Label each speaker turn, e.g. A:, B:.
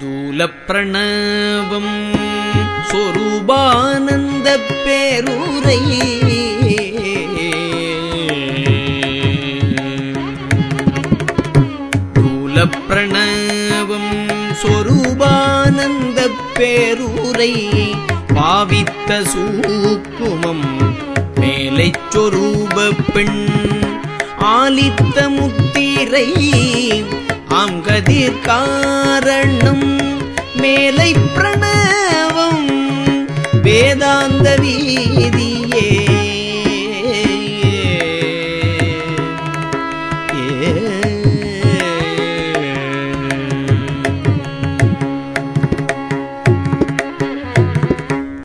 A: தூலப்பிரணவம் சொரூபானந்த பேரூரை. தூலப்பிரணவம் சொரூபானந்த பேரூரை. பாவித்த சூக்குமம் மேலைச் சொரூப பெண் ஆலித்த முத்திரை. ஆங்கதிர் காரணம் மேலை பிரணவம் வேதாந்த வீதி